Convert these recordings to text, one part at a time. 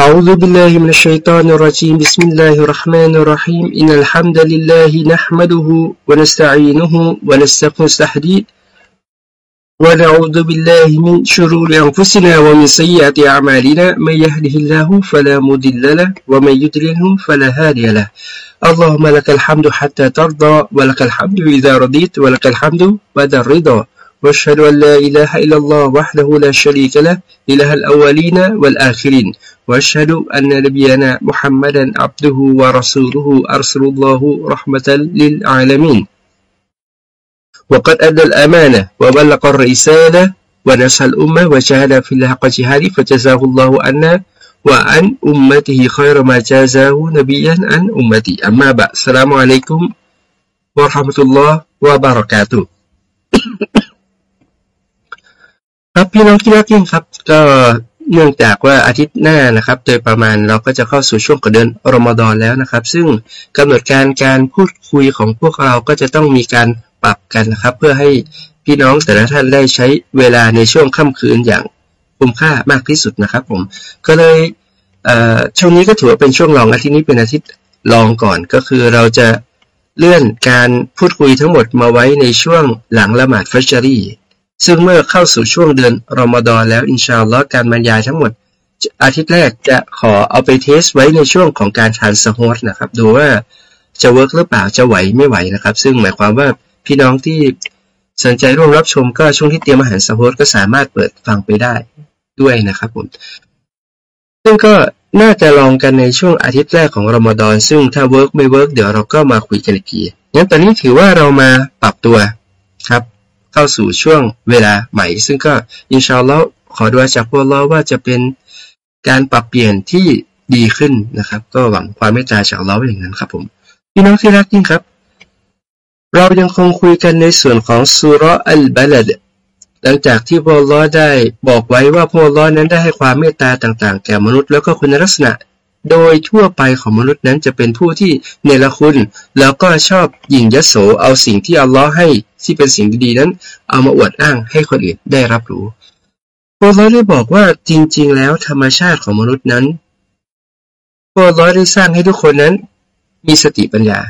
أعوذ بالله من الشيطان الرجيم. بسم الله الرحمن الرحيم. إن الحمد لله نحمده ونستعينه ونستهديه ونعوذ بالله من شرور أنفسنا ومن سيئات أعمالنا. من يهده الله فلا مضل له ومن يضلله فلا هادي له. اللهم لك الحمد حتى ترضى ولك الحمد إذا رضيت ولك الحمد بعد الرضا واشهد أن لا إله إلا الله وحده لا شريك له إله الأولين والآخرين. وأشهد أن نبينا محمدا عبده ورسوله أرسل الله رحمة للعالمين. وقد أدى الأمانة وبلغ الرسالة ونصح الأمة وجاهد في الله حق جهاده فجزاه الله عنا وعن أمته خير ما جازاه نبيا عن أمتي. أما بعد السلام عليكم ورحمة الله وبركاته. ครับพี่น้องที่รักยิ่งครับ ก็เนื่องจากว่าอาทิตย์หน้านะครับ โดยประมาณเราก็จะเข้าสู่ช่วงกระเดือนรอมฎอนแล้วนะครับ ซึ่งกำหนดการการพูดคุยของพวกเราก็จะต้องมีการปรับกันนะครับ เพื่อให้พี่น้องแต่ละท่านได้ใช้เวลาในช่วงค่ำคืนอย่างคุ้มค่ามากที่สุดนะครับ ผมก็เลยช่วงนี้ก็ถือว่าเป็นช่วงรองอาทิตย์นี้เป็นอาทิตย์รองก่อนก็คือเราจะเลื่อนการพูดคุยทั้งหมดมาไว้ในช่วงหลังละหมาดฟัชรี ซึ่งเมื่อเข้าสู่ช่วงเดือนรอมฎอนแล้วอินชาอัลลอฮ์การบรรยายทั้งหมด อาทิตย์แรกจะขอเอาไป test ไว้ในช่วงของการทานสะโฮรนะครับ ดูว่าจะ work หรือเปล่าจะไหวไม่ไหวนะครับ ซึ่งหมายความว่าพี่น้องที่สนใจร่วมรับชมก็ช่วงที่เตรียมอาหารสะโฮรก็สามารถเปิดฟังไปได้ด้วยนะครับผมซึ่งก็น่าจะลองกันในช่วงอาทิตย์แรกของรอมฎอนซึ่งถ้า work ไม่ work เดี๋ยวเราก็มาคุยกันอีกทีงั้นตอนนี้ถือว่าเรามาปรับตัวครับ เข้าสู่ช่วงเวลาใหม่ ซึ่งก็อินชาอัลลอฮ์ขอดูอาจากพวกเราว่าจะเป็นการปรับเปลี่ยนที่ดีขึ้นนะครับ ก็หวังความเมตตาจากเราอย่างนั้นครับผมพี่น้องที่รักยิ่งครับ เรายังคงคุยกันในส่วนของสุรอัลบาลดหลังจากที่พวกเราได้บอกไว้ว่าพวกเรานั้นได้ให้ความเมตตาต่าง ๆ แก่มนุษย์แล้วก็คุณลักษณะ โดยทั่วไปของมนุษย์นั้นจะเป็นผู้ที่เนรคุณ แล้วก็ชอบยิงยโส เอาสิ่งที่อัลลอฮ์ให้ที่เป็นสิ่งดีๆนั้น เอามาอวดอ้างให้คนอื่นได้รับรู้พวกเราได้บอกว่าจริง ๆ แล้วธรรมชาติของมนุษย์นั้นพวกเราได้สร้างให้ทุกคนนั้น มีสติปัญญา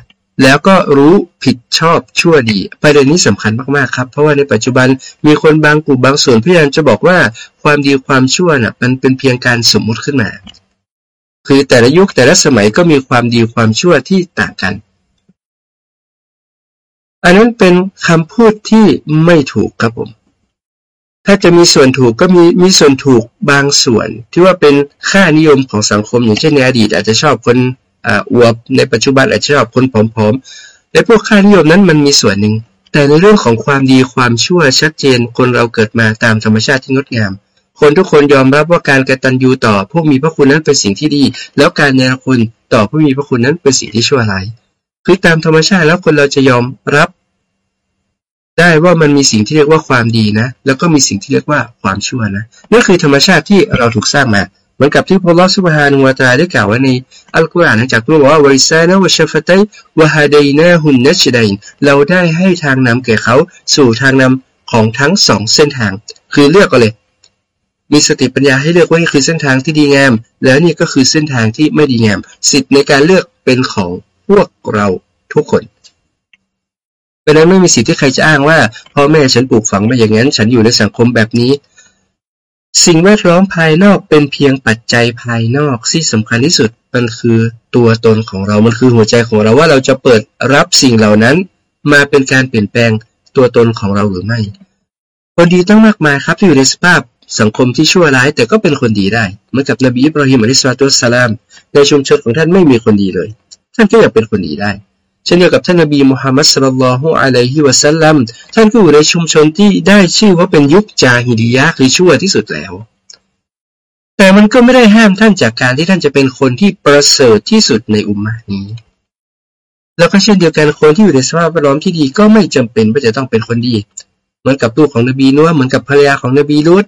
แล้วก็รู้ผิดชอบชั่วดี ประเด็นนี้สำคัญมากๆครับ เพราะว่าในปัจจุบันมีคนบางกลุ่มบางส่วนพยายามจะบอกว่าความดีความชั่วน่ะมันเป็นเพียงการสมมุติขึ้นมา คือแต่ละยุคแต่ละสมัยก็มีความดีความชั่วที่ต่างกัน อันนั้นเป็นคำพูดที่ไม่ถูกครับผม ถ้าจะมีส่วนถูกก็มีมีส่วนถูกบางส่วน ที่ว่าเป็นค่านิยมของสังคมอย่างเช่นในอดีต อาจจะชอบคนอวบในปัจจุบันอาจจะชอบคนผอมๆในพวกค่านิยมนั้นมันมีส่วนหนึ่งแต่ในเรื่องของความดีความชั่วชัดเจนคนเราเกิดมาตามธรรมชาติที่งดงาม คนทุกคนยอมรับว่าการกตัญญูต่อผู้มีพระคุณนั้นเป็นสิ่งที่ดี แล้วการเนรคุณต่อผู้มีพระคุณนั้นเป็นสิ่งที่ชั่วร้ายคือตามธรรมชาติแล้วคนเราจะยอมรับ ได้ว่ามันมีสิ่งที่เรียกว่าความดีนะ แล้วก็มีสิ่งที่เรียกว่าความชั่วนะนั่นคือธรรมชาติที่เราถูกสร้างมาเหมือนกับที่พระลอสุบฮานุวาตาได้กล่าวไว้ในอัลกุรอานจากพระว่าวิซานะวะชฟตัยวะฮาดนาหุนนัชดัยเราได้ให้ทางนำแก่เขาสู่ทางนำของทั้งสองเส้นทาง คือเลือกก็เลย มีสติปัญญาให้เลือกว่านี่คือเส้นทางที่ดีงาม แล้วนี่ก็คือเส้นทางที่ไม่ดีงาม สิทธิ์ในการเลือกเป็นของพวกเราทุกคนเพราะนั้นไม่มีสิทธิ์ที่ใครจะอ้างว่าพ่อแม่ฉันปลูกฝังมาอย่างนั้น ฉันอยู่ในสังคมแบบนี้ สิ่งแวดล้อมภายนอกเป็นเพียงปัจจัยภายนอกที่สำคัญที่สุดมันคือตัวตนของเรา มันคือหัวใจของเราว่าเราจะเปิดรับสิ่งเหล่านั้น มาเป็นการเปลี่ยนแปลงตัวตนของเราหรือไม่คนดีต้องมากมายครับที่อยู่ในสภาพ สังคมที่ชั่วร้ายแต่ก็เป็นคนดีได้เหมือนกับนบีอิบราฮิมอะลัยฮิสซาตุสลาม ในชุมชนของท่านไม่มีคนดีเลย ท่านก็อยากเป็นคนดีได้ เช่นเดียวกับท่านนบีมุฮัมมัดสุลลัลฮุอะลัยฮิวะสัลลัมท่านก็อยู่ในชุมชนที่ได้ชื่อว่าเป็นยุคจาฮิดียะคือชั่วที่สุดแล้ว แต่มันก็ไม่ได้ห้ามท่านจากการที่ท่านจะเป็นคนที่ประเสริฐที่สุดในอุมมานี้แล้วก็เช่นเดียวกันคนที่อยู่ในสภาพแวดล้อมที่ดีก็ไม่จำเป็นว่าจะต้องเป็นคนดี เหมือนกับลูกของนบีนัวเหมือนกับภรรยาของนบีลุต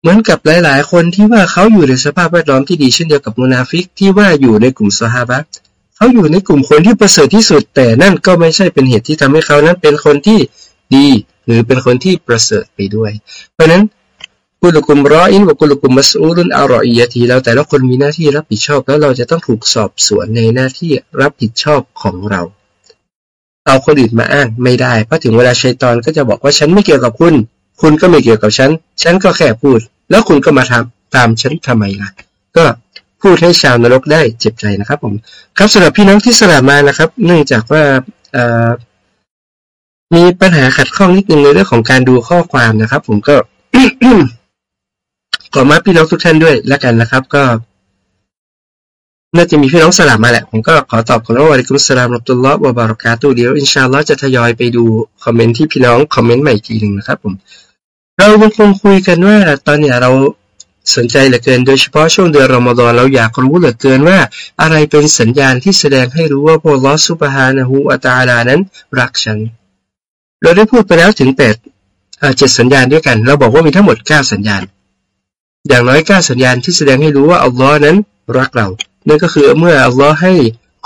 เหมือนกับหลาย ๆ คนที่ว่าเขาอยู่ในสภาพแวดล้อมที่ดีเช่นเดียวกับมูนาฟิกที่ว่าอยู่ในกลุ่มสฮาบะเขาอยู่ในกลุ่มคนที่ประเสริฐที่สุด แต่นั่นก็ไม่ใช่เป็นเหตุที่ทำให้เขานั้นเป็นคนที่ดี หรือเป็นคนที่ประเสริฐไปด้วย เพราะนั้นกุลกุมรออินวกุลกุมมัสอูรุนอารอียทีเราแต่ละคนมีหน้าที่รับผิดชอบ แล้วเราจะต้องถูกสอบสวนในหน้าที่รับผิดชอบของเรา เอาคนอื่นมาอ้างไม่ได้เพราะถึงเวลาชัยตอนก็จะบอกว่าฉันไม่เกี่ยวกับคุณ คุณก็ไม่เกี่ยวกับฉัน ฉันก็แค่พูด แล้วคุณก็มาทำตามฉันทำไมล่ะ ก็พูดให้ชาวนรกได้เจ็บใจนะครับผม ครับสำหรับพี่น้องที่สลับมานะครับ เนื่องจากว่ามีปัญหาขัดข้องนิดนึงในเรื่องของการดูข้อความนะครับ ผมก็ขอมาพี่น้องทุกท่านด้วยแล้วกันนะครับ ก็ น่าจะมีพี่น้องสลับมาแหละ ผมก็ขอตอบก่อนว่าวะลิกุมสลามรับตุลลอฮ์วะบารอกาตุเดียวอินชาอัลลอฮ์จะทยอยไปดูคอมเมนต์ที่พี่น้องคอมเมนต์ใหม่อีกทีหนึ่งนะครับ ผม เรายังคงคุยกันว่าตอนนี้เราสนใจเหลือเกินโดยเฉพาะช่วงเดือนรอมฎอนเราอยากรู้เหลือเกินว่า อะไรเป็นสัญญาณที่แสดงให้รู้ว่าพระลอสุบฮานะฮูอัตาลานั้นรักฉัน เราได้พูดไปแล้วถึงแปดเจ็ดสัญญาณด้วยกัน เราบอกว่ามีทั้งหมดเก้าสัญญาณ อย่างน้อยเก้าสัญญาณที่แสดงให้รู้ว่าอัลลอฮ์นั้นรักเรานั่นก็คือเมื่ออัลลอฮ์ให้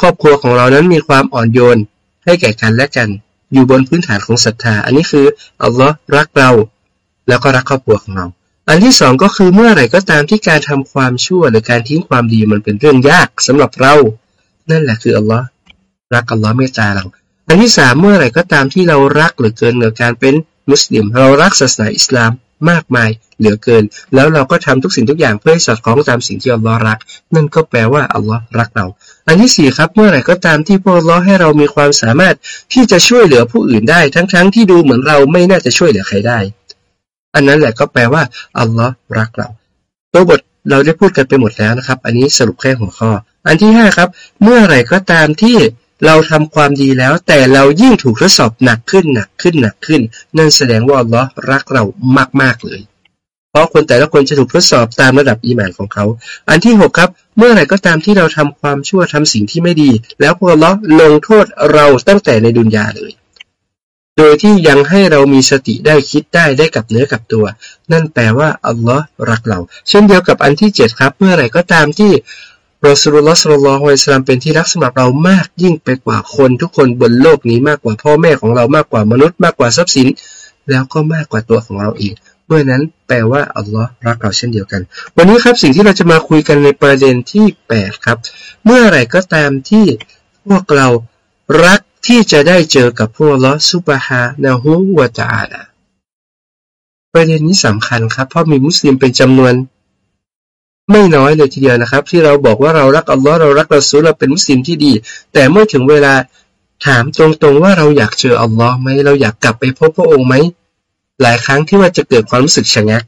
ครอบครัวของเรานั้นมีความอ่อนโยนให้แก่กันและกัน อยู่บนพื้นฐานของศรัทธา อันนี้คืออัลลอฮ์รักเรา แล้วก็รักครอบครัวของเรา อันที่สองก็คือเมื่อไหร่ก็ตามที่การทำความชั่วหรือการทิ้งความดีมันเป็นเรื่องยากสำหรับเรา นั่นแหละคืออัลลอฮ์รักอัลลอฮ์เมตตาเรา อันที่สามเมื่อไหร่ก็ตามที่เรารักเหรือเกินกับการเป็นมุสลิม เรารักศาสนาอิสลามมากมายเหลือเกิน แล้วเราก็ทำทุกสิ่งทุกอย่างเพื่อให้สอดคล้องตามสิ่งที่อัลลอฮ์รัก นั่นก็แปลว่าอัลลอฮ์รักเรา อันที่สี่ครับ เมื่อไหร่ก็ตามที่พระอัลลอฮ์ให้เรามีความสามารถที่จะช่วยเหลือผู้อื่นได้ ทั้งๆทที่ดูเหมือนเราไม่น่าจะช่วยเหลือใครได้ อันนั้นแหละก็แปลว่าอัลลอฮ์รักเรา ตัวบทเราได้พูดกันไปหมดแล้วนะครับ อันนี้สรุปแค่หัวข้อ อันที่ห้าครับ เมื่อไหร่ก็ตามที่เราทำความดีแล้ว แต่เรายิ่งถูกทดสอบหนักขึ้นหนักขึ้นหนักขึ้น นั่นแสดงว่าอัลลอฮ์รักเรามากๆเลย เพราะคนแต่ละคนจะถูกทดสอบตามระดับอีหมานของเขา อันที่หกครับ เมื่อไหร่ก็ตามที่เราทำความชั่วทำสิ่งที่ไม่ดี แล้วพวกอัลลอฮ์ลงโทษเราตั้งแต่ในดุนยาเลย โดยที่ยังให้เรามีสติได้คิดได้ได้กับเนื้อกับตัว นั่นแปลว่าอัลลอฮ์รักเรา เช่นเดียวกับอันที่เจ็ดครับ เมื่อไหร่ก็ตามที่รอสุลลอฮ์สุลลัลฮุอะลัยฮิสลามเป็นที่รักสำหรับเรามากยิ่งไปกว่าคนทุกคนบนโลกนี้มากกว่าพ่อแม่ของเรามากกว่ามนุษย์มากกว่าทรัพย์สิน แล้วก็มากกว่าตัวของเราเองเมื่อนั้นแปลว่าอัลลอฮ์รักเราเช่นเดียวกัน วันนี้ครับสิ่งที่เราจะมาคุยกันในประเด็นที่ 8 ครับ เมื่อไหร่ก็ตามที่พวกเรารัก ที่จะได้เจอกับพวกลอสุบฮานะฮูวะตาลาประเด็นนี้สำคัญครับ เพราะมีมุสลิมเป็นจำนวน ไม่น้อยเลยทีเดียวนะครับ ที่เราบอกว่าเรารักอัลลอฮ์เรารักเราซูเราเป็นมุสลิมที่ดี แต่เมื่อถึงเวลาถามตรงๆว่าเราอยากเจออัลลอฮ์ไหมเราอยากกลับไปพบพระองค์ไหมหลายครั้งที่ว่าจะเกิดความรู้สึกชะงัก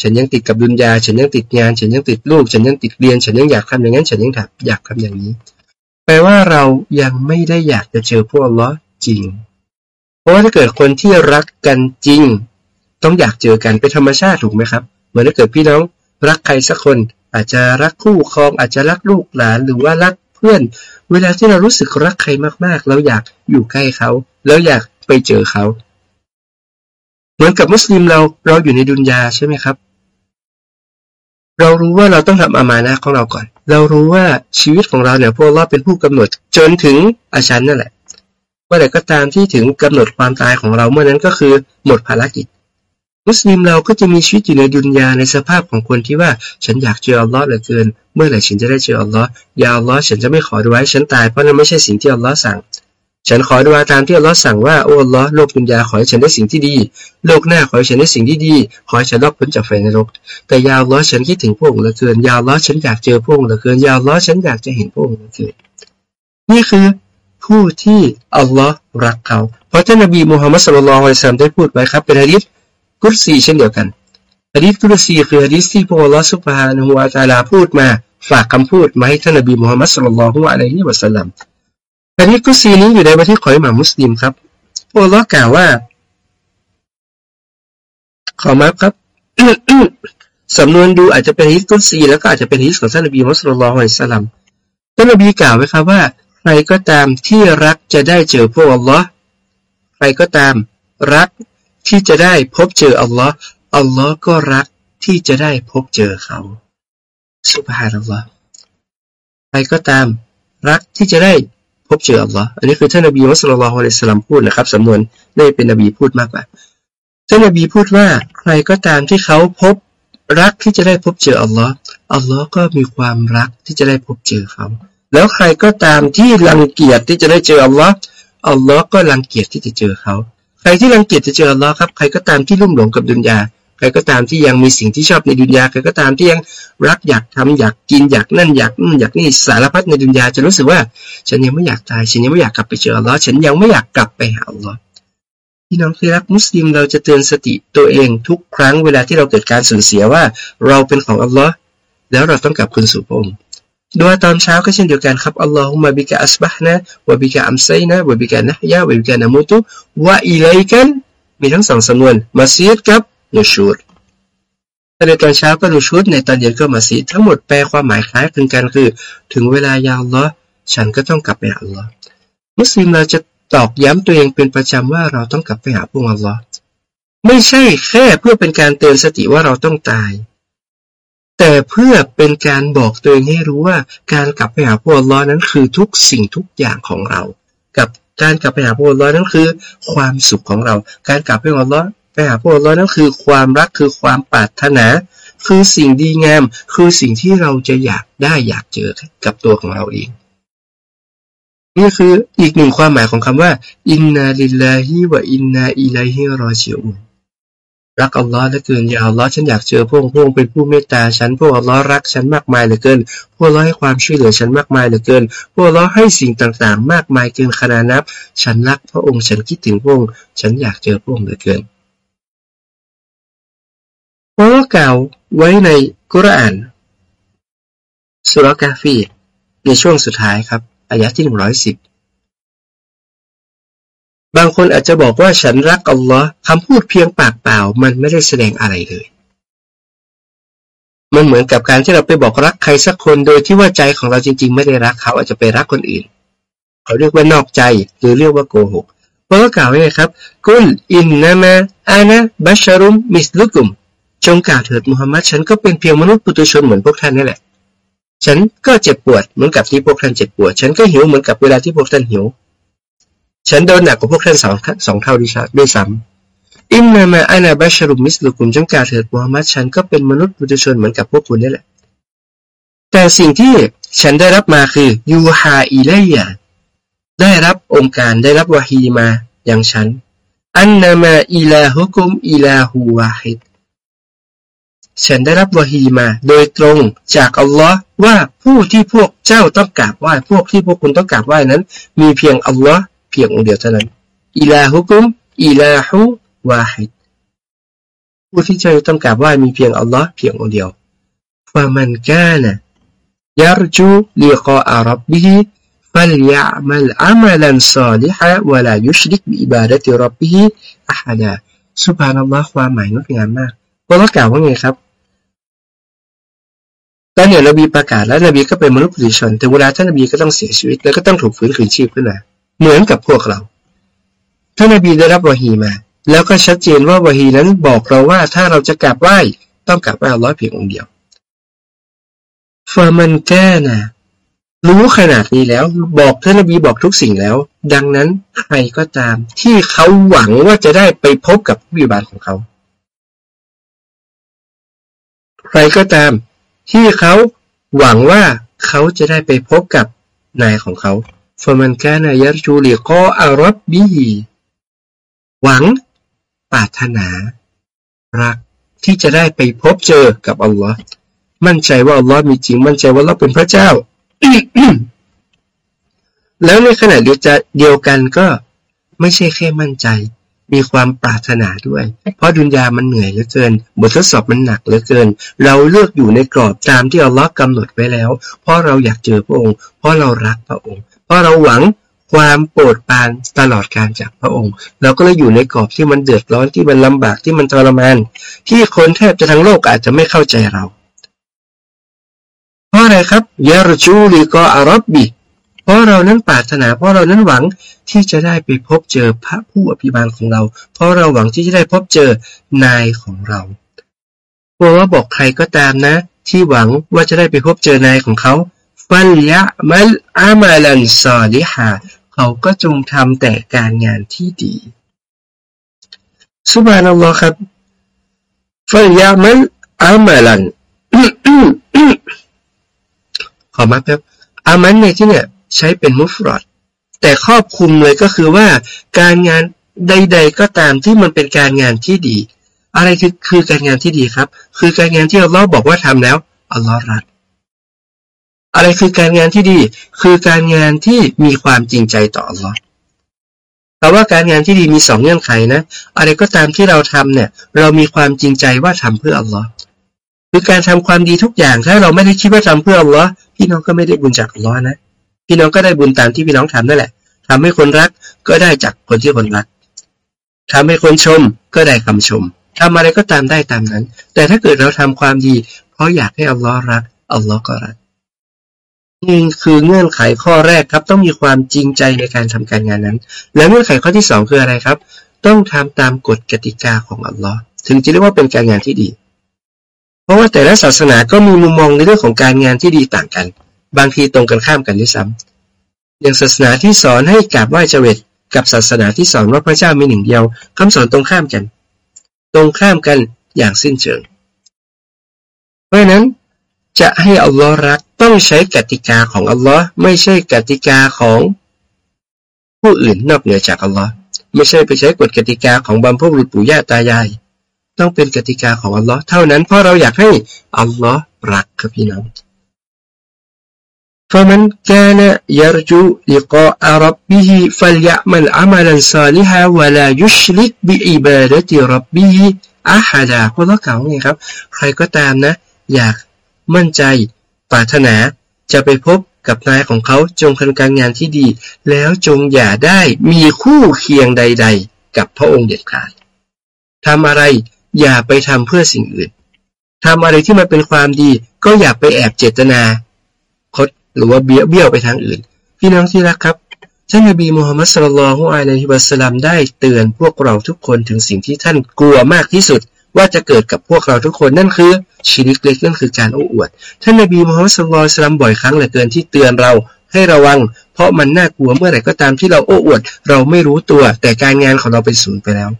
ฉันยังติดกับดุนยา ฉันยังติดงาน ฉันยังติดลูก ฉันยังติดเรียน ฉันยังอยากทำอย่างนั้น ฉันยังอยากทำอย่างนี้ แปลว่าเรายังไม่ได้อยากจะเจอพวกอัลลอฮ์จริง เพราะว่าถ้าเกิดคนที่รักกันจริง ต้องอยากเจอกันเป็นธรรมชาติถูกไหมครับ เหมือนถ้าเกิดพี่น้องรักใครสักคน อาจจะรักคู่ครอง อาจจะรักลูกหลานหรือว่ารักเพื่อน เวลาที่เรารู้สึกรักใครมากๆ เราอยากอยู่ใกล้เขา แล้วอยากไปเจอเขา เหมือนกับมุสลิมเราเราอยู่ในดุนยาใช่ไหมครับ เรารู้ว่าเราต้องทำอามานะของเราก่อน เรารู้ว่าชีวิตของเราเนี่ยพวกเราเป็นผู้กำหนดจนถึงอาชันนั่นแหละเมื่อไหร่ก็ตามที่ถึงกำหนดความตายของเราเมื่อนั้นก็คือหมดภารกิจ มุสลิมเราก็จะมีชีวิตอยู่ในดุนยาในสภาพของคนที่ว่าฉันอยากเจออัลลอฮ์เหลือเกิน เมื่อไหร่ฉันจะได้เจออัลลอฮ์ยาอัลลอฮ์ฉันจะไม่ขอดูไว้ฉันตายเพราะนั่นไม่ใช่สิ่งที่อัลลอฮ์สั่ง ฉันขอดูอาตามที่อัลลอฮ์สั่งว่าโอ้อัลลอฮ์โลกดุนยาขอให้ฉันได้สิ่งที่ดี โลกหน้าขอให้ฉันได้สิ่งที่ดี ขอให้ฉันรอดพ้นจากไฟนรก แต่ยาอัลลอฉันคิดถึงพวกเหลือเกิน ยาอัลลอฉันอยากเจอพวกเหลือเกิน ยาอัลลอฉันอยากจะเห็นพวกเหลือเกินนี่คือผู้ที่อัลลอฮ์รักเขา เพราะท่านนบีมูฮัมมัดสุลลัลลอฮุอะลัยฮิสาลามได้พูดไว้ครับ เป็นฮะดิษกุศซีเช่นเดียวกันฮะดิษกุรซีคือฮะดิษที่พระองค์สุภานะฮุวาตาลาพูดมา ฝากคำพูดมาให้ท่านนบีมุฮัมมัดสุลลัลลอฮุอะลัยฮิวะสัลลัม ฮะดิษกุซีนี้อยู่ในบันทึกของอิหม่ามมุสลิมครับพระองค์กล่าวว่า ขอมาครับ สำนวนดูอาจจะเป็นฮะดิษกุซี แล้วก็อาจจะเป็นฮะดิษของท่านนบีมุสลลัลลอฮุอะลัยฮิวะสัลลัมท่านนบีกล่าวไว้ครับว่า ใครก็ตามที่รักจะได้เจอพระองค์ใครก็ตามรักที่จะได้พบเจออัลลอฮ์อัลลอฮ์ก็รักที่จะได้พบเจอเขาสุภาพอัลลอฮ์ใครก็ตามรักที่จะได้ พบเจออัลลอฮ์อันนี้คือท่านนบีมุสลิมอะลัยสลัมพูดนะครับสำนวนได้เป็นนบีพูดมากกว่าท่านนบีพูดว่าใครก็ตามที่เขาพบรักที่จะได้พบเจออัลลอฮ์อัลลอฮ์ก็มีความรักที่จะได้พบเจอเขาแล้วใครก็ตามที่รังเกียจที่จะได้เจออัลลอฮ์อัลลอฮ์ก็รังเกียจที่จะเจอเขา ใครที่รังเกียจจะเจออัลลอฮ์ครับ ใครก็ตามที่ลุ่มหลงกับดุนยา ใครก็ตามที่ยังมีสิ่งที่ชอบในดุนยาใครก็ตามที่ยังรักอยากทำอยากกินอยากนั่นอยากนู่นอยากนี่สารพัดในดุนยาจะรู้สึกว่า ฉันยังไม่อยากตายฉันยังไม่อยากกลับไปเจออัลลอฮ์ฉันยังไม่อยากกลับไปหาอัลลอฮ์พี่น้องที่รักมุสลิมเราจะเตือนสติตัวเองทุกครั้งเวลาที่เราเกิดการสูญเสียว่าเราเป็นของอัลลอฮ์แล้วเราต้องกลับคืนสู่พระองค์ดวตอนเช้าก็เช่นเดียวกันครับอัลลอฮุมะบิกะอัสบะฮ์นะวะบิกะอัมไซนะวะบิกะนะฮยะวะบิกะนะมุตุวะอิลัยกันมีทั้งสองสำนวนมัสยิดกับ นุชูดถ้าในตอนเช้าก็นุชูดในตอนเย็นก็มัสยิดทั้งหมดแปลความหมายคล้ายคลึงกันคือ ถึงเวลายาอัลลอฉันก็ต้องกลับไปหาลอฮ์มุสลิมเราจะตอกย้ำตัวเองเป็นประจำว่าเราต้องกลับไปหาพระองค์อัลลอฮ์ไม่ใช่แค่เพื่อเป็นการเตือนสติว่าเราต้องตาย แต่เพื่อเป็นการบอกตัวเองให้รู้ว่า การกลับไปหาพระองค์อัลลอฮ์นั้นคือทุกสิ่งทุกอย่างของเรา กับการกลับไปหาพระองค์อัลลอฮ์นั้นคือ ความสุขของเรา การกลับไปหาอัลลอฮ์ ไปหาพระองค์อัลลอฮ์นั้นคือความรักคือความปรารถนา คือสิ่งดีงาม คือสิ่งที่เราจะอยากได้อยากเจอกับตัวของเราเอง นี่คืออีกหนึ่งความหมายของคำว่า อินนาลิลลาฮิวะอินนาอิลัยฮิรอจิอุนรักอัลลอฮ์เหลือเกินอย่าอัลลอฮ์ฉันอยากเจอพวกพวกเป็นผู้เมตตาฉันพวกอัลลอฮ์รักฉันมากมายเหลือเกินพวกอัลลอฮ์ให้ความช่วยเหลือฉันมากมายเหลือเกินพวกอัลลอฮ์ให้สิ่งต่างๆ มากมายเกินขนาดนับ ฉันรักพระองค์ฉันคิดถึงพระองค์ฉันอยากเจอพระองค์เหลือเกิน เพราะกล่าวไว้ในกุรอานสุรกาฟีในช่วงสุดท้ายครับอายะที่หนึ่งร้อยสิบบางคนอาจจะบอกว่าฉันรักอัลลอฮ์คำพูดเพียงปากเปล่า มันไม่ได้แสดงอะไรเลย มันเหมือนกับการที่เราไปบอกรักใครสักคนโดยที่ว่าใจของเราจริง ๆ ไม่ได้รักเขาอาจจะไปรักคนอื่น เขาเรียกว่านอกใจหรือเรียกว่าโกหกเพราะก็กล่าวไว้ครับ กุลอินนามาอานะบัชรุมมิสลุกุม จงกล่าวเถิดมุฮัมมัดฉันก็เป็นเพียงมนุษย์ปุถุชนเหมือนพวกท่านนี่แหละ ฉันก็เจ็บปวดเหมือนกับที่พวกท่านเจ็บปวด ฉันก็หิวเหมือนกับเวลาที่พวกท่านหิว ฉันโดนหนักกว่าพวกท่านสองสองเท่าด้วยซ้ำอินนามาอานาบัชรุมิสลุกุมจงกาเถิดมูฮัมมัดฉันก็เป็นมนุษย์ปุถุชนเหมือนกับพวกคุณนี่แหละ แต่สิ่งที่ฉันได้รับมาคือيوحى إليได้รับโองการได้รับวาฮีมาอย่างฉัน أنما إلهكم إله واحد ฉันได้รับวะฮีมาโดยตรงจากอัลลอฮ์ว่าผู้ที่พวกเจ้าต้องกราบไหว้พวกที่พวกคุณต้องกราบไหว้นั้น มีเพียงอัลลอฮ์เพียงองค์เดียวเท่านั้นإلهكم إله واحدผู้ที่เจ้าต้องกราบไหว้มีเพียงอัลลอฮ์เพียงองค์เดียวฟามันกานะยารจูลิกาอารับบิฮิฟัลยะมัลอามัลันซอลิฮะวะลายุชริกบิอิบาดะติรับบิอะฮะดาสุบานัลลอฮ์ความหมายงดงามมากพวกเรากล่าวว่าไงครับ ตอนเนี่ยนบีประกาศแล้วนบีก็เป็นมนุษย์ปุถุชน แต่เวลาท่านนบีก็ต้องเสียชีวิต แล้วก็ต้องถูกฝืนคืนชีพขึ้นมาเหมือนกับพวกเรา ท่านนบีได้รับวะฮีมา แล้วก็ชัดเจนว่าวะฮีนั้นบอกเราว่าถ้าเราจะกราบไหว้ต้องกราบไหว้อัลลอฮ์เพียงองค์เดียวฟามันแก้นะรู้ขนาดนี้แล้วบอกท่านนบีบอกทุกสิ่งแล้ว ดังนั้นใครก็ตามที่เขาหวังว่าจะได้ไปพบกับผู้บิบาลของเขา ใครก็ตาม ที่เขาหวังว่าเขาจะได้ไปพบกับนายของเขาฟมันแกนายจูลีก็อารบบีหวังปรารถนา รักที่จะได้ไปพบเจอกับอัลลอฮ์มั่นใจว่าอัลลอฮ์มีจริง มั่นใจว่าเราเป็นพระเจ้า แล้วในขณะเดียวกันก็ไม่ใช่แค่มั่นใจ มีความปรารถนาด้วย เพราะดุนยามันเหนื่อยเหลือเกิน บททดสอบมันหนักเหลือเกิน เราเลือกอยู่ในกรอบตามที่อัลลอฮ์กำหนดไว้แล้ว เพราะเราอยากเจอพระองค์ เพราะเรารักพระองค์ เพราะเราหวังความโปรดปรานตลอดการจากพระองค์ เราก็เลยอยู่ในกรอบที่มันเดือดร้อนที่มันลำบากที่มันทรมาน ที่คนแทบจะทั้งโลกอาจจะไม่เข้าใจเรา เพราะอะไรครับยารูลีกออารบบี เพราะเรานั้นปรารถนา เพราะเรานั้นหวังที่จะได้ไปพบเจอพระผู้อภิบาลของเรา เพราะเราหวังที่จะได้พบเจอนายของเราพราะว่าบอกใครก็ตามนะ ที่หวังว่าจะได้ไปพบเจอนายของเขาฟัลยะมัลอามาลันซอลิฮาเขาก็จงทำแต่การงานที่ดีสุบานัลลอฮ์ครับฟัลยะมัลอามาลันขอมาครับอามันในที่เนี่ย ใช้เป็นมุฟรอดแต่ครอบคลุมเลยก็คือว่า การงานใด ๆ ก็ตามที่มันเป็นการงานที่ดี อะไรคือคือการงานที่ดีครับ คือการงานที่อัลลอฮ์บอกว่าทำแล้วอัลลอฮ์รักอะไรคือการงานที่ดี คือการงานที่มีความจริงใจต่ออัลลอฮ์เพราะว่าการงานที่ดีมีสองเงื่อนไขนะ อะไรก็ตามที่เราทำเนี่ย เรามีความจริงใจว่าทำเพื่ออัลลอฮ์คือการทำความดีทุกอย่างถ้าเราไม่ได้คิดว่าทำเพื่ออัลลอฮ์พี่น้องก็ไม่ได้บุญจากอัลลอฮ์นะ พี่น้องก็ได้บุญตามที่พี่น้องทำนั่นแหละทำให้คนรักก็ได้จากคนที่คนรักทำให้คนชมก็ได้คำชมทำอะไรก็ตามได้ตามนั้น แต่ถ้าเกิดเราทำความดี เพราะอยากให้อัลลอฮ์รักอัลลอฮ์ก็รักนี่คือเงื่อนไขข้อแรกครับ ต้องมีความจริงใจในการทำการงานนั้น และเงื่อนไขข้อที่สองคืออะไรครับ ต้องทำตามกฎกติกาของอัลลอฮ์ถึงจะเรียกว่าเป็นการงานที่ดี เพราะว่าแต่ละศาสนาก็มีมุมมองในเรื่องของการงานที่ดีต่างกัน บางทีตรงกันข้ามกันด้วยซ้ำอย่างศาสนาที่สอนให้กราบไหว้เจวิตกับศาสนาที่สอนว่าพระเจ้ามีหนึ่งเดียวคำสอนตรงข้ามกัน ตรงข้ามกันอย่างสิ้นเชิง เพราะนั้นจะให้อัลลอฮ์รักต้องใช้กติกาของอัลลอฮ์ไม่ใช่กติกาของผู้อื่นนอกเหนือจากอัลลอฮ์ไม่ใช่ไปใช้กฎกติกาของบรรพบุรุษปู่ย่าตายาย ต้องเป็นกติกาของอัลลอฮ์เท่านั้นเพราะเราอยากให้อัลลอฮ์รักครับพี่น้อง فمن كان يرجو لقاء ربه فليعمل عملا صالحا ولا يشرك بعبادة ربه أحدا พวกเรากล่าวไงครับ ใครก็ตามนะ อยากมั่นใจปรารถนาจะไปพบกับนายของเขาจงทำการงานที่ดี แล้วจงอย่าได้มีคู่เคียงใด ๆ กับพระองค์เด็ดขาดทำอะไรอย่าไปทำเพื่อสิ่งอื่นทำอะไรที่มันเป็นความดี ก็อย่าไปแอบเจตนาคด หรือว่าเบี้ยวเบี้ยวไปทางอื่น พี่น้องที่รักครับท่านนบีมูฮัมมัดสุลลัลฮุอะลัยฮิวะสลลัมได้เตือนพวกเราทุกคนถึงสิ่งที่ท่านกลัวมากที่สุด ว่าจะเกิดกับพวกเราทุกคนนั่นคือชีริกเล็กนั่นคือการโอ้อวด ท่านนบีมูฮัมมัดสุลลัลสลัมบ่อยครั้งเหลือเกินที่เตือนเราให้ระวัง เพราะมันน่ากลัวเมื่อไหร่ก็ตามที่เราโอ้อวด เราไม่รู้ตัว แต่การงานของเราเป็นศูนย์ไปแล้ว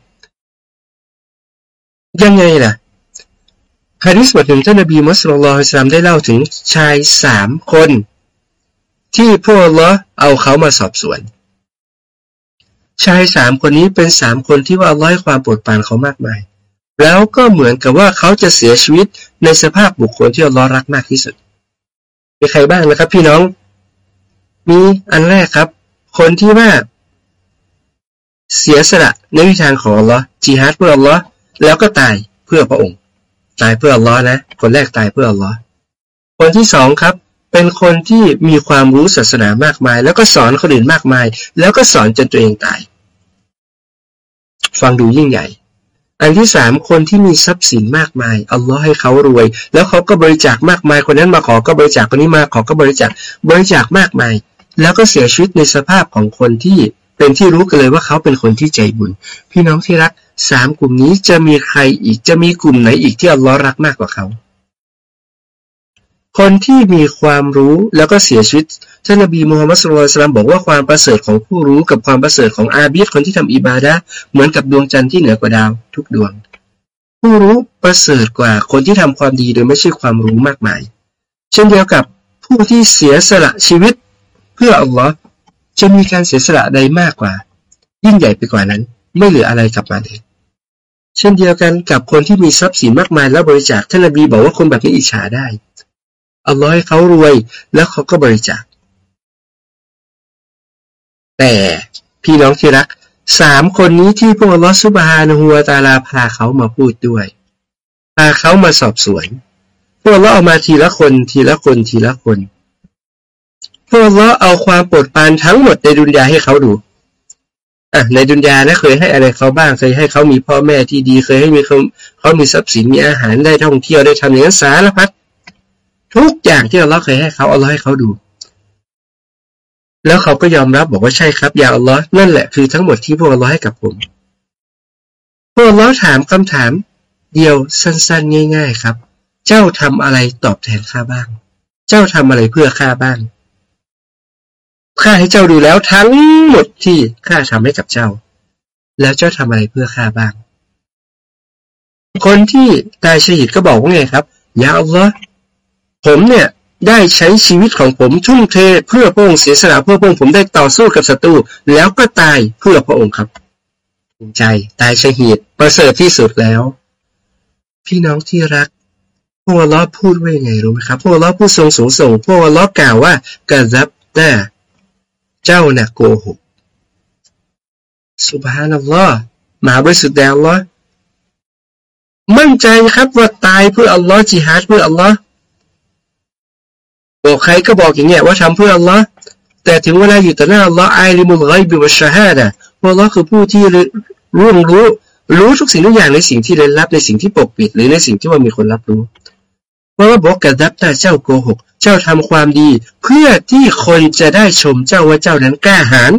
ยังไงล่ะฮะดิษบทหนึ่งท่านนบีมุสลิสลามได้เล่าถึงชายสามคน ที่พวกเราเอาเขามาสอบสวน ชายสามคนนี้เป็นสามคนที่ว่าร้อยความโปรดปรานเขามากมาย แล้วก็เหมือนกับว่าเขาจะเสียชีวิตในสภาพบุคคลที่เรารักมากที่สุด มีใครบ้างนะครับ พี่น้อง มีอันแรกครับ คนที่ว่า เสียสละในวิธานของลลอฮ์จิฮัดเพื่อล้อแล้วก็ตายเพื่อพระองค์ ตายเพื่ออัลลอฮ์นะ คนแรกตายเพื่ออัลลอฮ์คนที่สองครับ เป็นคนที่มีความรู้ศาสนามากมาย แล้วก็สอนคนอื่นมากมาย แล้วก็สอนจนตัวเองตาย ฟังดูยิ่งใหญ่ อันที่สามคนที่มีทรัพย์สินมากมายอัลลอฮ์ให้เขารวย แล้วเขาก็บริจาคมากมายคนนั้นมาขอก็บริจาคคนนี้มาขอก็บริจาคบริจาคมากมาย แล้วก็เสียชีวิตในสภาพของคนที่เป็นที่รู้กันเลยว่าเขาเป็นคนที่ใจบุญ พี่น้องที่รักสามกลุ่มนี้จะมีใครอีกจะมีกลุ่มไหนอีกที่อัลลอฮ์รักมากกว่าเขา คนที่มีความรู้แล้วก็เสียชีวิต ท่านนบีมูฮัมมัดสุลตัลบอกว่าความประเสริฐของผู้รู้กับความประเสริฐของอาบีดคนที่ทำอิบาดะเหมือนกับดวงจันทร์ที่เหนือกว่าดาวทุกดวง ผู้รู้ประเสริฐกว่าคนที่ทำความดีโดยไม่ใช่ความรู้มากมาย เช่นเดียวกับผู้ที่เสียสละชีวิต เพื่ออัลลอฮ์จะมีการเสียสละใดมากกว่า ยิ่งใหญ่ไปกว่านั้น ไม่เหลืออะไรกลับมาเลยเช่นเดียวกันกับคนที่มีทรัพย์สินมากมายแล้วบริจาคท่านนบีบอกว่าคนแบบนี้อิจฉาได้ อัลลอฮ์ให้เขารวย แล้วเขาก็บริจาค แต่พี่น้องที่รักสามคนนี้ที่พวกอัลลอฮ์ซุบฮานะฮูวตาลาพาเขามาพูดด้วย พาเขามาสอบสวน พวกเราเอามาทีละคนทีละคนทีละคน พวกเราเอาความโปรดปรานทั้งหมดในดุนยาให้เขาดูอะในดุนยานะเคยให้อะไรเขาบ้างเคยให้เขามีพ่อแม่ที่ดีเคยให้มีเขาเขามีทรัพย์สินมีอาหารได้ท่องเที่ยวได้ทำอย่างนั้นสารพัด ทุกอย่างที่อัลลอฮ์เคยให้เขาอัลลอฮ์ให้เขาดู แล้วเขาก็ยอมรับบอกว่าใช่ครับอย่าอัลลอฮ์นั่นแหละคือทั้งหมดที่พวกอัลลอฮ์ให้กับผมพวกอัลลอฮ์ถามคำถามเดียวสั้นๆ ง่าย ๆ ครับ เจ้าทำอะไรตอบแทนข้าบ้าง เจ้าทำอะไรเพื่อข้าบ้างข้าให้เจ้าดูแล้วทั้งหมดที่ข้าทำให้กับเจ้า แล้วเจ้าทำอะไรเพื่อข้าบ้าง คนที่ตายชหิดก็บอกว่าไงครับ ยาอัลลอฮ์ ผมเนี่ยได้ใช้ชีวิตของผมทุ่มเทเพื่อพระองค์เสียสละเพื่อพระองค์ผมได้ต่อสู้กับศัตรูแล้วก็ตายเพื่อพระองค์ครับภูมิใจตายชหิดประเสริฐที่สุดแล้ว พี่น้องที่รักพวกล้อพูดว่ายังไงรู้ไหมครับพวกล้อพูดทรงสูงส่งพวกล้อกล่าวว่ากระซับแต่เจ้าน่ะโกหกสุบฮานัลลอฮ์มาบริสุทธิ์แด่อัลลอฮ์มั่นใจครับว่าตายเพื่ออัลลอฮ์จิฮาดเพื่ออัลลอฮ์ บอกใครก็บอกอย่างเงี้ยว่าทำเพื่ออัลลอฮ์แต่ถึงเวลาอยู่ต่อหน้าอัลลอฮ์ไอริมุลไกบิวะชาฮาดะพระอัลลอฮ์คือผู้ที่รู้รู้ รู้ทุกสิ่งทุกอย่างในสิ่งที่เร้นลับในสิ่งที่ปกปิด หรือในสิ่งที่ว่ามีคนรับรู้เพราะว่าบอกกระดับตาเจ้าโกหก เจ้าทำความดี เพื่อที่คนจะได้ชมเจ้าว่าเจ้านั้นกล้าหาญ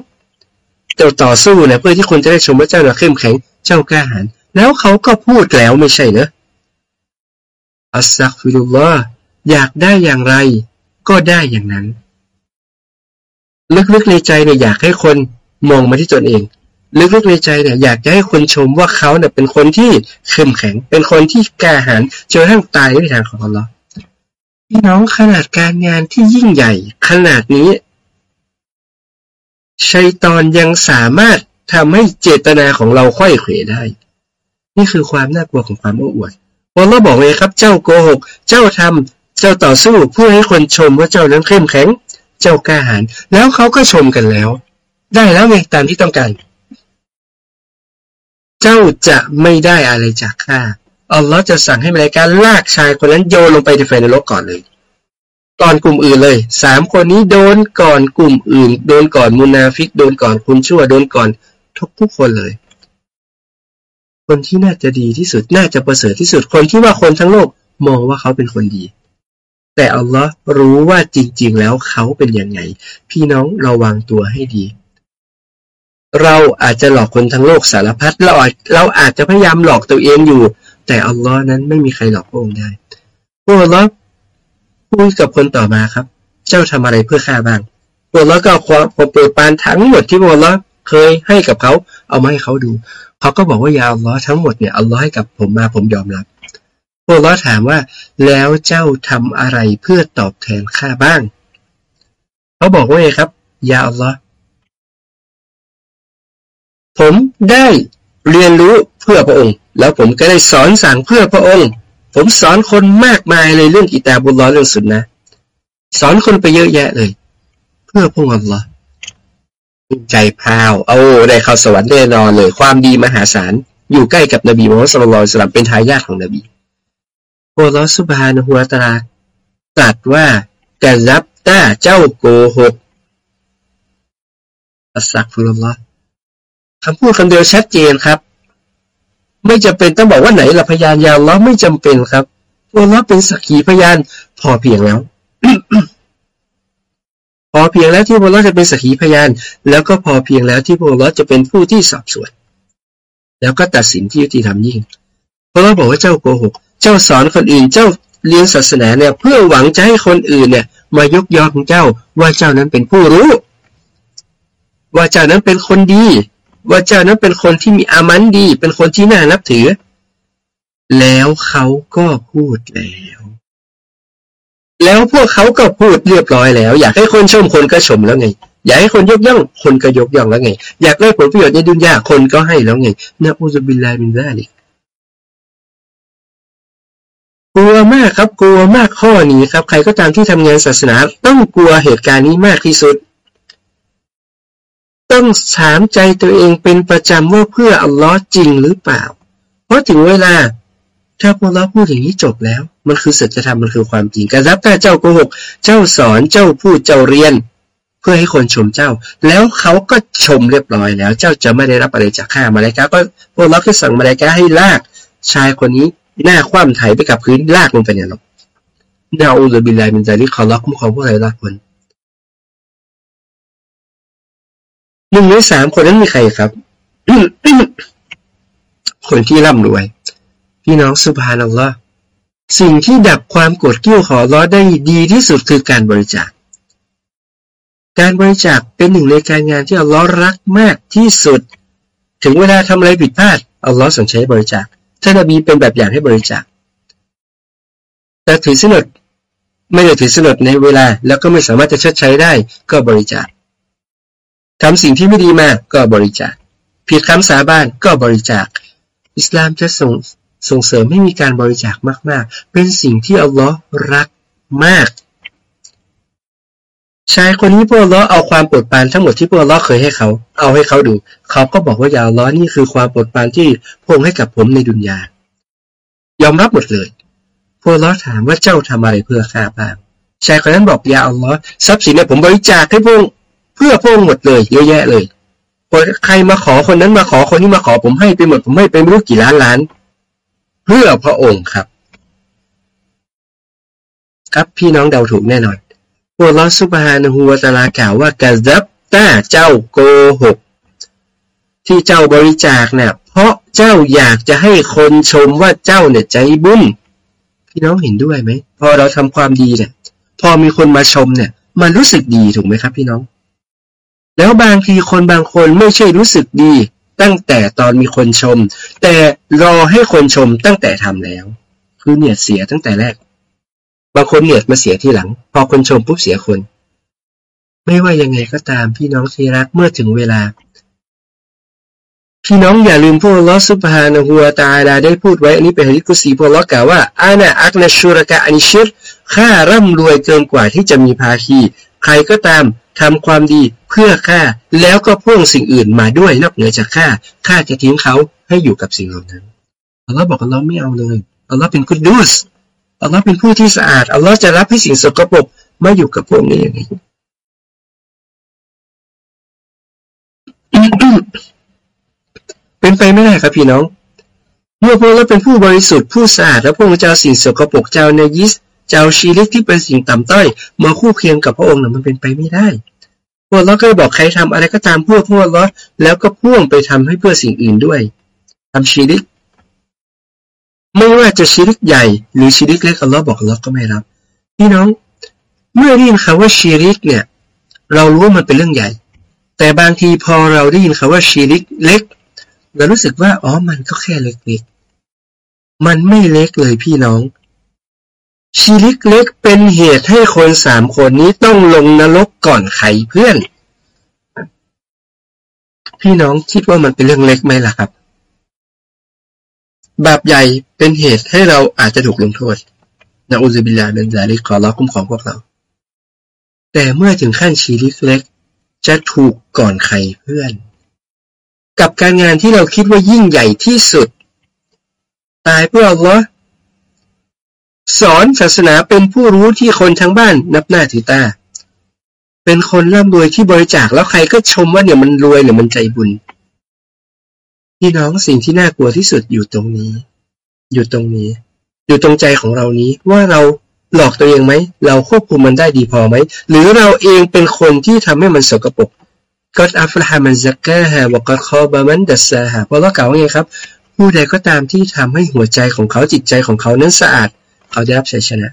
เจ้าต่อสู้นี่ยเพื่อที่คนจะได้ชมว่าเจ้าน่ะเข้มแข็งเจ้ากล้าหาญแล้วเขาก็พูดแล้วไม่ใช่เหรออัสซักฟิรุลลอฮ์อยากได้อย่างไร ก็ได้อย่างนั้น ลึกๆในใจเนี่ยอยากให้คนมองมาที่ตนเอง ลึกๆในใจเนี่ยอยากจะให้คนชมว่าเขาเนี่ยเป็นคนที่เข้มแข็ง เป็นคนที่กล้าหาญจนทั้งตายในทางของอัลลอฮ์พี่น้องขนาดการงานที่ยิ่งใหญ่ ขนาดนี้ชัยตอนยังสามารถทำให้เจตนาของเราค่อยเขวได้ นี่คือความน่ากลัวของความโอ้อวดพอเราบอกเลยครับ เจ้าโกหก เจ้าทำ เจ้าต่อสู้เพื่อให้คนชมว่าเจ้านั้นเข้มแข็ง เจ้ากล้าหาญแล้วเขาก็ชมกันแล้ว ได้แล้วไงตามที่ต้องการ เจ้าจะไม่ได้อะไรจากข้าอัลลอฮ์จะสั่งให้มาลายการลากชายคนนั้นโยนลงไปในไฟนรกก่อนเลยก่อนกลุ่มอื่นเลยสามคนนี้โดนก่อนกลุ่มอื่น โดนก่อนมุนาฟิก โดนก่อนคุณชั่ว โดนก่อนทุกทุกคนเลย คนที่น่าจะดีที่สุดน่าจะประเสริฐที่สุดคนที่ว่าคนทั้งโลกมองว่าเขาเป็นคนดี แต่อัลลอฮ์รู้ว่าจริง ๆ แล้วเขาเป็นยังไง พี่น้องระวังตัวให้ดี เราอาจจะหลอกคนทั้งโลกสารพัดเราอาจเราอาจจะพยายามหลอกตัวเองอยู่ แต่อัลลอฮ์นั้นไม่มีใครหลอกพระองค์ได้พระองค์พูดกับคนต่อมาครับ เจ้าทำอะไรเพื่อข้าบ้างพระองค์ก็ความโปรดปานทั้งหมดที่พระองค์เคยให้กับเขา เอามาให้เขาดู เขาก็บอกว่ายาอัลลอฮ์ทั้งหมดเนี่ยอัลลอฮ์ให้กับผมมาผมยอมรับ พวกเราถามว่า แล้วเจ้าทำอะไรเพื่อตอบแทนข้าบ้าง เขาบอกว่าไงครับ ยาอัลลอฮ์ผมได้เรียนรู้เพื่อพระองค์ แล้วผมก็ได้สอนสั่งเพื่อพระองค์ ผมสอนคนมากมายเลยเรื่องกิตาบุลลอเรื่องสุนนะสอนคนไปเยอะแยะเลย เพื่อพระองค์อัลลอฮ์ใจพาวเอาได้เข้าสวรรค์แน่นอนเลย ความดีมหาศาลอยู่ใกล้กับนบีมุฮัมมัดสุลลัลสลัมเป็นทายาทของนบี อลอสุบฮานะฮุวตาตรัสว่า กะซับต้า เจ้าโกหก อัสซักฟุลลอฮ์คำพูดคำเดียวชัดเจนครับ ไม่จำเป็นต้องบอกว่าไหนละพยานยาวล้อไม่จำเป็นครับอัลลอฮ์เป็นสักขีพยานพอเพียงแล้วพอเพียงแล้วที่พระองค์จะเป็นสักขีพยาน แล้วก็พอเพียงแล้วที่พระองค์จะเป็นผู้ที่สอบสวน แล้วก็ตัดสินที่ยุติธรรมยิ่งพระองค์บอกว่าเจ้าโกหก เจ้าสอนคนอื่นเจ้าเรียนศาสนาเนี่ยเพื่อหวังจะให้คนอื่นเนี่ย มายกย่องเจ้าว่าเจ้านั้นเป็นผู้รู้ ว่าเจ้านั้นเป็นคนดี ว่าเจ้านั้นเป็นคนที่มีอามันดี เป็นคนที่น่านับถือ แล้วเขาก็พูดแล้ว แล้วพวกเขาก็พูดเรียบร้อยแล้ว อยากให้คนชมคนก็ชมแล้วไง อยากให้คนยกย่องคนก็ยกย่องแล้วไง อยากได้ผลประโยชน์ในดุนยาคนก็ให้แล้วไงนะอุซบิลลามินซาลิก กลัวมากครับกลัวมากข้อนี้ครับ ใครก็ตามที่ทำงานศาสนา ต้องกลัวเหตุการณ์นี้มากที่สุด ต้องถามใจตัวเองเป็นประจำว่าเพื่ออัลลอฮ์จริงหรือเปล่า เพราะถึงเวลา ถ้าพวกเราพูดอย่างนี้จบแล้ว มันคือสัจธรรมมันคือความจริงการรับแต่เจ้าโกหก เจ้าสอนเจ้าพูดเจ้าเรียน เพื่อให้คนชมเจ้า แล้วเขาก็ชมเรียบร้อยแล้ว เจ้าจะไม่ได้รับอะไรจากข้ามาเลกาก็พวกเราแค่สั่งมาเลกาให้ลากชายคนนี้ หน้าคว่ำไถไปกับพื้นลากลงไปเนี่ยหรอกนาอูซบิลลามินซาลิเขาล็อกมุขเขาพวกอะไรลากคนหนึ่งในสามคนนั้นมีใครครับ คนที่ร่ำรวย พี่น้องสุภานัลลอฮ์สิ่งที่ดับความโกรธกิ้วขอร้อได้ดีที่สุดคือการบริจาค การบริจาคเป็นหนึ่งในการงานที่อัลลอฮ์รักมากที่สุด ถึงเวลาทำอะไรผิดพลาดอัลลอฮ์สั่งใช้บริจาค ท่านนบีเป็นแบบอย่างให้บริจาคแต่ถือสนดไม่ได้ถือสนดในเวลา แล้วก็ไม่สามารถจะชดใช้ได้ก็บริจาคทำสิ่งที่ไม่ดีมาก็บริจาคผิดคำสาบานก็บริจาค อิสลามจะส่งส่งเสริมให้มีการบริจาคมาก ๆ เป็นสิ่งที่อัลลอฮ์รักมาก ชายคนนี้พวกลลอฮ์เอาความปวดปานทั้งหมดที่พวกลลอฮ์เคยให้เขา เอาให้เขาดู เขาก็บอกว่า ยาอัลลอฮ์นี่คือความปวดปานที่พงให้กับผมในดุนยา ยอมรับหมดเลย พวกลลอฮ์ถามว่าเจ้าทำอะไรเพื่อข้าบ้าง ชายคนนั้นบอก ยาอัลลอฮ์ทรัพย์สินเนี่ยผมบริจาคให้พงเพื่อพงหมดเลย เยอะแยะเลย ใครมาขอคนนั้นมาขอคนนี้มาขอผมให้ไปหมด ผมให้ไปไม่รู้กี่ล้านล้าน เพื่อพระองค์ครับ ครับพี่น้องเดาถูกแน่นอน พวกลอสุบฮานะฮูวตาลากล่าวว่ากะซับต้าเจ้าโกหก ที่เจ้าบริจาคเนี่ยเพราะเจ้าอยากจะให้คนชมว่าเจ้าเนี่ยใจบุญพี่น้องเห็นด้วยไหมพอเราทำความดีเนี่ย พอมีคนมาชมเนี่ย มันรู้สึกดีถูกไหมครับ พี่น้อง แล้วบางทีคนบางคนไม่ใช่รู้สึกดี ตั้งแต่ตอนมีคนชม แต่รอให้คนชมตั้งแต่ทำแล้ว คือเนียเสียตั้งแต่แรก บางคนเนียดมาเสียทีหลัง พอคนชมปุ๊บเสียคน ไม่ว่ายังไงก็ตามพี่น้องที่รักเมื่อถึงเวลา พี่น้องอย่าลืมพวกลอสุภานะฮัวตาดาได้พูดไว้ อันนี้เป็นฮะดิษกุสีพวกลอกล่าวว่าอานะอักนชูรกะอันิชิรข้าร่ำรวยเกินกว่าที่จะมีภาคีใครก็ตามทำความดีเพื่อข้าแล้วก็พ่วงสิ่งอื่นมาด้วยนอกเหนือจากข้าข้าจะทิ้งเขาให้อยู่กับสิ่งเหล่านั้นอัลลอฮ์บอกอัลลอฮ์ไม่เอาเลยอัลลอฮ์เป็นกุดูส อัลลอฮ์เป็นผู้ที่สะอาด อัลลอฮ์จะรับให้สิ่งสกปรกมาอยู่กับพวกนี้อย่างไรเป็นไปไม่ได้ครับพี่น้อง เมื่อพวกเราเป็นผู้บริสุทธิ์ผู้สะอาดและพวกเจ้าสิ่งสกปรกเจ้าในยิสเจะเอาชีริกที่เป็นสิ่งต่ำต้อยมาคู่เคียงกับพระองค์นะมันเป็นไปไม่ได้พวกเราก็บอกใครทำอะไรก็ตามพวกพวกเราแล้วก็พ่วงไปทำให้เพื่อสิ่งอื่นด้วยทำชีริก ไม่ว่าจะชีริกใหญ่ หรือชีริกเล็กอัลลอฮ์บอกอัลลอฮ์ก็ไม่รับ พี่น้อง เมื่อได้ยินคำว่าชีริกเนี่ย เรารู้ว่ามันเป็นเรื่องใหญ่ แต่บางทีพอเราได้ยินคำว่าชีริกเล็กเรารู้สึกว่าอ๋อมันก็แค่เล็กๆมันไม่เล็กเลยพี่น้องชีริกเล็กเป็นเหตุให้คนสามคนนี้ต้องลงนรกก่อนใครเพื่อน พี่น้องคิดว่ามันเป็นเรื่องเล็กไหมล่ะครับ บาปใหญ่เป็นเหตุให้เราอาจจะถูกลงโทษนะอุซบิลลาเป็นจาริกขอรับคุ้มของพวกเรา แต่เมื่อถึงขั้นชีริกเล็ก จะถูกก่อนใครเพื่อน กับการงานที่เราคิดว่ายิ่งใหญ่ที่สุด ตายเพื่ออัลลอฮ์สอนศาสนาเป็นผู้รู้ที่คนทั้งบ้านนับหน้าถือตา เป็นคนร่ำรวยที่บริจาคแล้วใครก็ชมว่าเนี่ยมันรวยหรือมันใจบุญ พี่น้อง สิ่งที่น่ากลัวที่สุดอยู่ตรงนี้ อยู่ตรงนี้ อยู่ตรงใจของเรานี้ ว่าเราหลอกตัวเองไหม เราควบคุมมันได้ดีพอไหม หรือเราเองเป็นคนที่ทำให้มันสกปรกก็อัฟลาฮามันซักกะฮะวก็คอบามันดัสซาฮะเพราะเรากล่าวว่าไงครับ ผู้ใดก็ตามที่ทำให้หัวใจของเขาจิตใจของเขานั้นสะอาด เขาได้รับชัยชนะ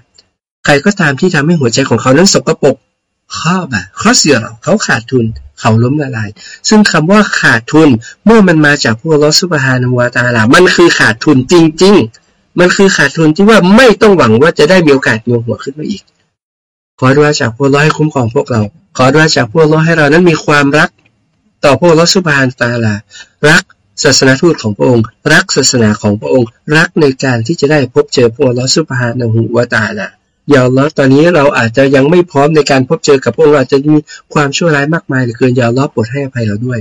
ใครก็ตามที่ทำให้หัวใจของเขานั้นสกปรก ข้อแบบข้อเสียเขาขาดทุนเขาล้มละลาย ซึ่งคำว่าขาดทุนเมื่อมันมาจากพวกลอสุบฮานวาตาลามันคือขาดทุนจริง ๆ มันคือขาดทุนที่ว่าไม่ต้องหวังว่าจะได้มีโอกาสโยงหัวขึ้นมาอีก ขอด้วยจากพวกเราให้คุ้มครองพวกเรา ขอด้วยจากพวกเราให้เรานั้นมีความรัก ต่อพวกลอสุบฮานตาลา รักศาสนาทูตของพระองค์ รักศาสนาของพระองค์ รักในการที่จะได้พบเจอพระองค์ลอสุภานะหูวาตาละ ย่าล้อตอนนี้เราอาจจะยังไม่พร้อมในการพบเจอกับพระองค์อาจจะมีความชั่วร้ายมากมายเหลือเกินอย่าล้อปลดให้อภัยเราด้วย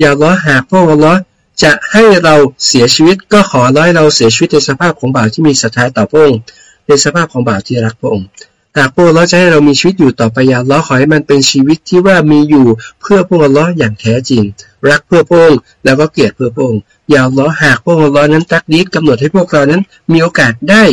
อย่าล้อหากพระองค์จะให้เราเสียชีวิตก็ขอร้อยเราเสียชีวิตในสภาพของบ่าวที่มีศรัทธาต่อพระองค์ในสภาพของบ่าวที่รักพระองค์หากพวกเราจะให้เรามีชีวิตอยู่ต่อไปอย่าล้อขอให้มันเป็นชีวิตที่ว่ามีอยู่เพื่อพวกเราอย่างแท้จริง รักเพื่อพระองค์แล้วก็เกลียดเพื่อพระองค์อย่าล้อหากพวกเรานั้นตักดีกำหนดให้พวกเรานั้นมีโอกาสได้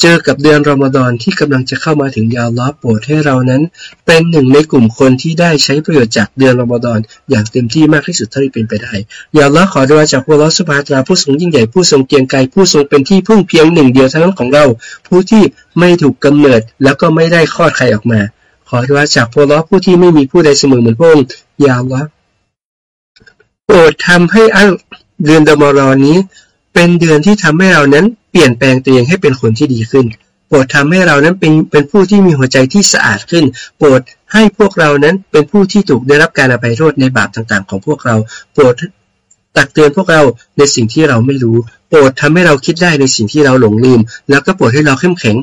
เจอกับเดือนรอมฎอนที่กำลังจะเข้ามาถึงยาวล้อโปรดให้เรานั้น เป็นหนึ่งในกลุ่มคนที่ได้ใช้ประโยชน์จากเดือนรอมฎอนอย่างเต็มที่มากที่สุดเท่าที่เป็นไปได้ยาวล้อขอดวจากพระลอสุภาตราผู้ทรงยิ่งใหญ่ผู้ทรงเกียงไกรผู้ทรงเป็นที่พึ่งเพียงหนึ่งเดียวเท่านั้นของเรา ผู้ที่ไม่ถูกกำเนิดแล้วก็ไม่ได้คลอดใครออกมา ขอดวจากพระลอผู้ที่ไม่มีผู้ใดเสมอเหมือนพระองค์ยาวล้อโปรดทำให้อันเดือนดมรอนี้ เป็นเดือนที่ทำให้เรานั้นเปลี่ยนแปลงตัวเองให้เป็นคนที่ดีขึ้น โปรดทำให้เรานั้นเป็นเป็นผู้ที่มีหัวใจที่สะอาดขึ้น โปรดให้พวกเรานั้นเป็นผู้ที่ถูกได้รับการอภัยโทษในบาปต่างๆ ของพวกเรา โปรดตักเตือนพวกเราในสิ่งที่เราไม่รู้ โปรดทำให้เราคิดได้ในสิ่งที่เราหลงลืม แล้วก็โปรดให้เราเข้มแข็ง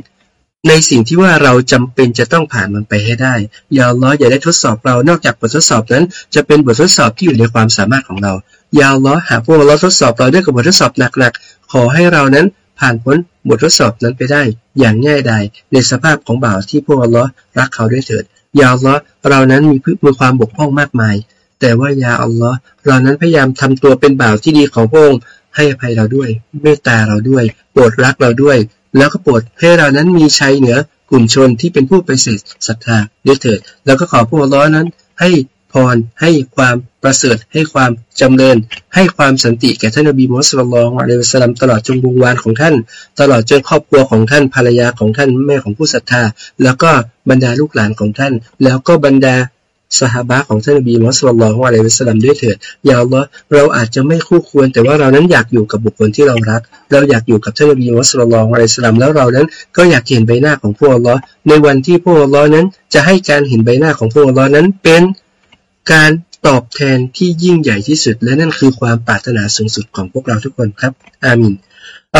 ในสิ่งที่ว่าเราจำเป็นจะต้องผ่านมันไปให้ได้ อย่าล้ออย่าได้ทดสอบเรา นอกจากบททดสอบนั้น จะเป็นบททดสอบที่อยู่ในความสามารถของเรา ย่าล้อหาพวกเราทดสอบเราด้วยกับบททดสอบหนักๆ ขอให้เรานั้นผ่านพ้นบททดสอบนั้นไปได้ อย่างง่ายดายในสภาพของบ่าวที่พวกเรารักเขาด้วยเถิดย่าล้อเรานั้นมีมีความบกพร่องมากมาย แต่ว่ายาอัลลอฮ์เรานั้นพยายามทำตัวเป็นบ่าวที่ดีของพระองค์ให้อภัยเราด้วย เมตตาเราด้วย โปรดรักเราด้วย แล้วก็โปรดให้เรานั้นมีชัยเหนือกลุ่มชนที่เป็นผู้ไปเสดศรัทธาด้วยเถิด แล้วก็ขอพระองค์นั้นให้ พรให้ความประเสริฐให้ความจำเริญ ให้ความสันติแก่ท่านอบีมุสลิมอะลัยฮิสลามตลอดจงวงวานของท่าน ตลอดจนครอบครัวของท่านภรรยาของท่านแม่ของผู้ศรัทธา แล้วก็บรรดาลูกหลานของท่าน แล้วก็บรรดาสหบะของท่านนบีมุสลิมของอะลัยฮิสลามด้วยเถิดย่าอัลลอฮ์เราอาจจะไม่คู่ควร แต่ว่าเรานั้นอยากอยู่กับบุคคลที่เรารัก เราอยากอยู่กับท่านนบีมุสลิมของอะลัยฮิสลามแล้วเรานั้นก็อยากเห็นใบหน้าของพวกอัลลอฮ์ในวันที่พวกอัลลอฮ์นั้นจะให้การเห็นใบหน้าของพวกอัลลอฮ์นั้นเป็น การตอบแทนที่ยิ่งใหญ่ที่สุด และนั่นคือความปรารถนาสูงสุดของพวกเราทุกคนครับ อามิน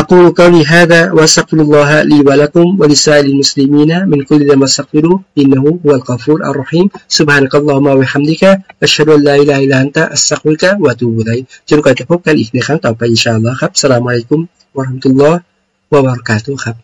أقول قولي هذا وأستغفر الله لي ولكم ولسائر المسلمين من كل ذنب استغفروه إنه هو الغفور الرحيم سبحانك اللهم وبحمدك أشهد أن لا إله إلا أنت أستغفرك وأتوب إليك จนกว่าจะพบกันอีกในครั้งต่อไปอินชาอัลลอฮ์ครับสลามอะลัยกุมวะราะห์มะตุลลอฮ์วะบะเราะกาตุฮ์ครับ